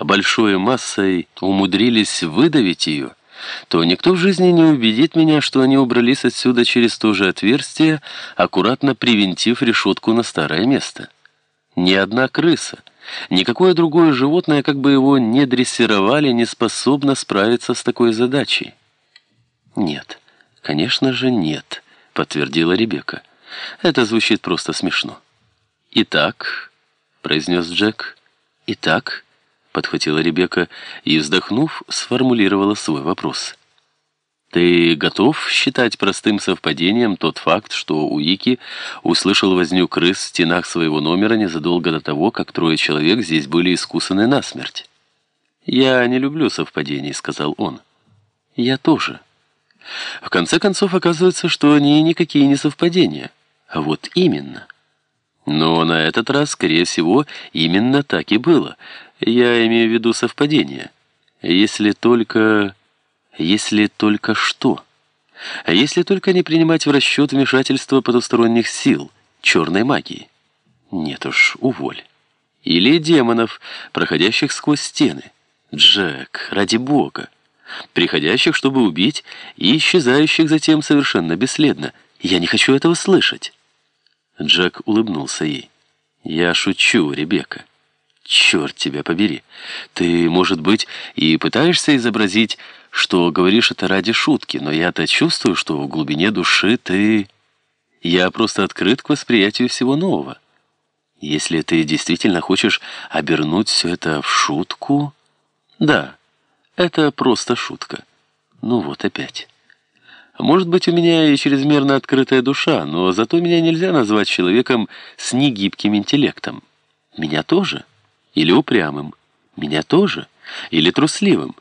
большой массой умудрились выдавить ее, то никто в жизни не убедит меня, что они убрались отсюда через то же отверстие, аккуратно привинтив решетку на старое место. Ни одна крыса, никакое другое животное, как бы его не дрессировали, не способно справиться с такой задачей. «Нет, конечно же нет», — подтвердила Ребекка. «Это звучит просто смешно». «Итак», — произнес Джек, — «итак», — подхватила Ребекка и, вздохнув, сформулировала свой вопрос. «Ты готов считать простым совпадением тот факт, что Уики услышал возню крыс в стенах своего номера незадолго до того, как трое человек здесь были искусаны насмерть?» «Я не люблю совпадений», — сказал он. «Я тоже». В конце концов, оказывается, что они никакие не совпадения. А вот именно — но на этот раз, скорее всего, именно так и было. Я имею в виду совпадение. Если только... Если только что? Если только не принимать в расчет вмешательство потусторонних сил, черной магии? Нет уж, уволь. Или демонов, проходящих сквозь стены. Джек, ради бога. Приходящих, чтобы убить, и исчезающих затем совершенно бесследно. Я не хочу этого слышать. Джек улыбнулся ей. «Я шучу, Ребекка. Черт тебя побери. Ты, может быть, и пытаешься изобразить, что говоришь это ради шутки, но я-то чувствую, что в глубине души ты... Я просто открыт к восприятию всего нового. Если ты действительно хочешь обернуть все это в шутку... Да, это просто шутка. Ну вот опять». Может быть, у меня и чрезмерно открытая душа, но зато меня нельзя назвать человеком с негибким интеллектом. Меня тоже? Или упрямым? Меня тоже? Или трусливым?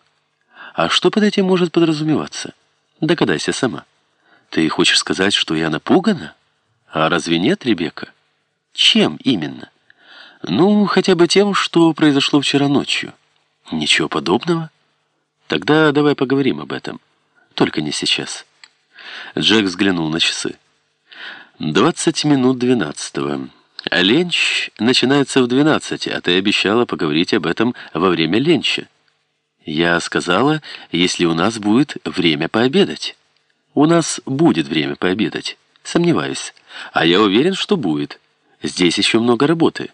А что под этим может подразумеваться? Догадайся сама. Ты хочешь сказать, что я напугана? А разве нет, Ребекка? Чем именно? Ну, хотя бы тем, что произошло вчера ночью. Ничего подобного? Тогда давай поговорим об этом. Только не сейчас. Джек взглянул на часы. «Двадцать минут двенадцатого. А ленч начинается в двенадцать, а ты обещала поговорить об этом во время ленча. Я сказала, если у нас будет время пообедать. У нас будет время пообедать. Сомневаюсь. А я уверен, что будет. Здесь еще много работы.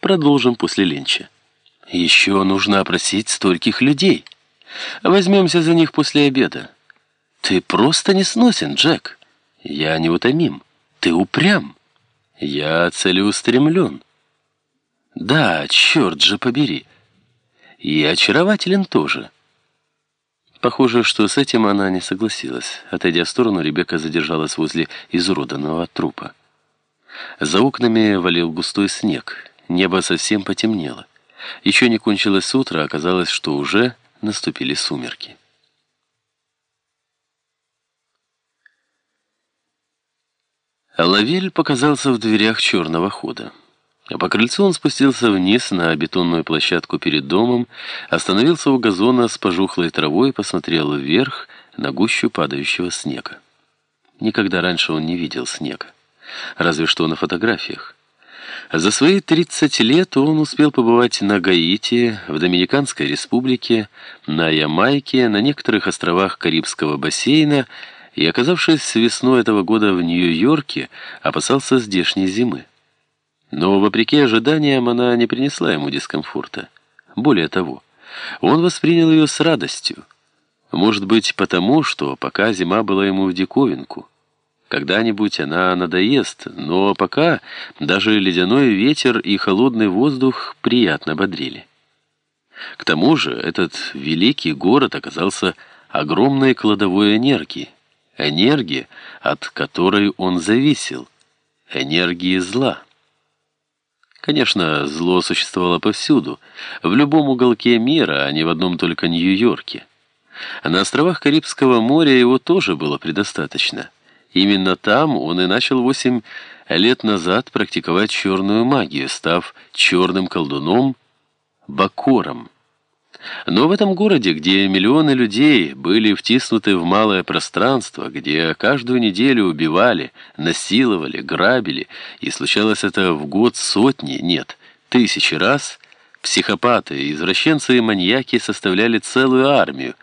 Продолжим после ленча. Еще нужно опросить стольких людей. Возьмемся за них после обеда. «Ты просто не сносен, Джек. Я неутомим. Ты упрям. Я целеустремлен. Да, черт же побери. И очарователен тоже». Похоже, что с этим она не согласилась. Отойдя в сторону, Ребекка задержалась возле изуроданного трупа. За окнами валил густой снег. Небо совсем потемнело. Еще не кончилось утро, оказалось, что уже наступили сумерки. Лавель показался в дверях черного хода. А по крыльцу он спустился вниз на бетонную площадку перед домом, остановился у газона с пожухлой травой и посмотрел вверх на гущу падающего снега. Никогда раньше он не видел снега, разве что на фотографиях. За свои 30 лет он успел побывать на Гаити, в Доминиканской республике, на Ямайке, на некоторых островах Карибского бассейна и, оказавшись весной этого года в Нью-Йорке, опасался здешней зимы. Но, вопреки ожиданиям, она не принесла ему дискомфорта. Более того, он воспринял ее с радостью. Может быть, потому, что пока зима была ему в диковинку. Когда-нибудь она надоест, но пока даже ледяной ветер и холодный воздух приятно бодрили. К тому же этот великий город оказался огромной кладовой энергии, энергии, от которой он зависел, энергии зла. Конечно, зло существовало повсюду, в любом уголке мира, а не в одном только Нью-Йорке. На островах Карибского моря его тоже было предостаточно. Именно там он и начал восемь лет назад практиковать черную магию, став черным колдуном Бакором. Но в этом городе, где миллионы людей были втиснуты в малое пространство, где каждую неделю убивали, насиловали, грабили, и случалось это в год сотни, нет, тысячи раз, Психопаты, извращенцы и маньяки составляли целую армию,